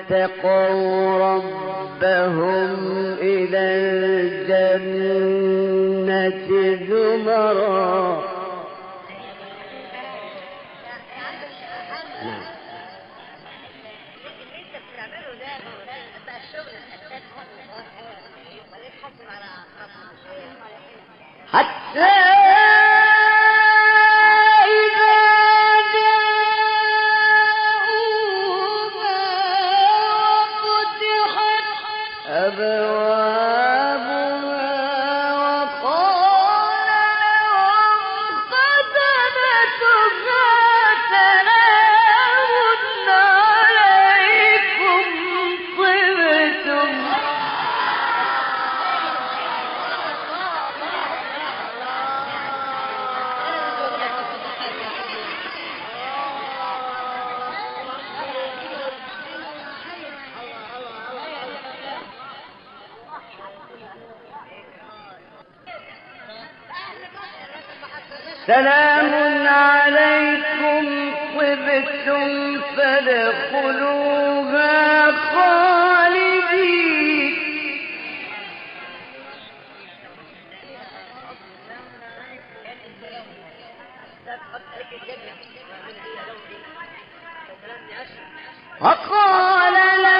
اتقوا ربهم إلى الجنة زمرا. حتى سلام عليكم طبتم فادخلوها خالدين. وقال لهم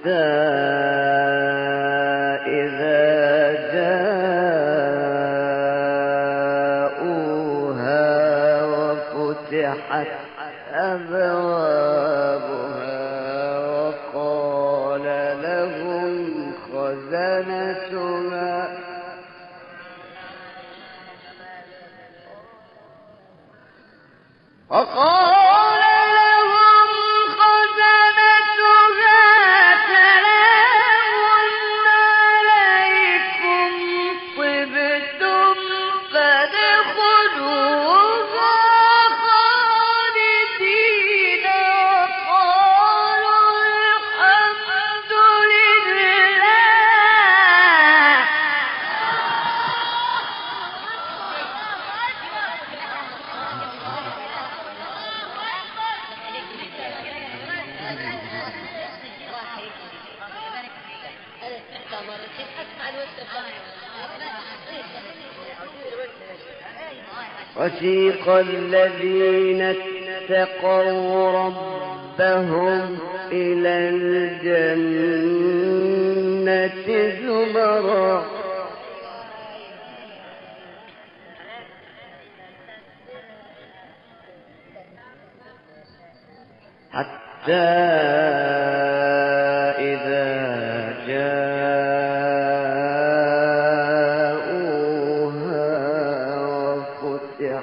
حتى إذا جاءوها وفتحت أبوابها وقال لهم خزنتها وقال وسيق الذين اتقوا ربهم إلى الجنة زمرا. حتى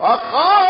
وقال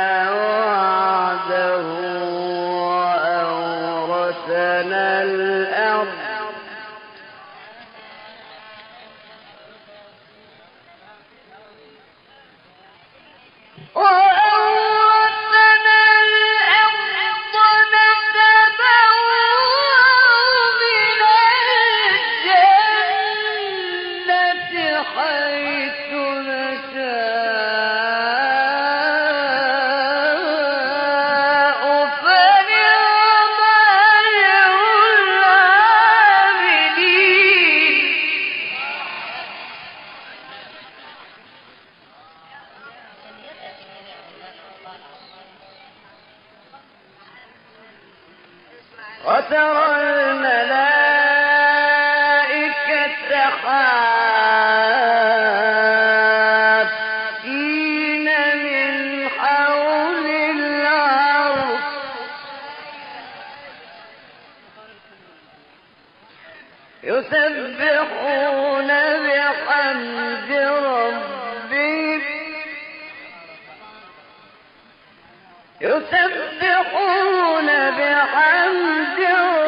يسبحون بحمد ربهم. يسبحون بحمد ربهم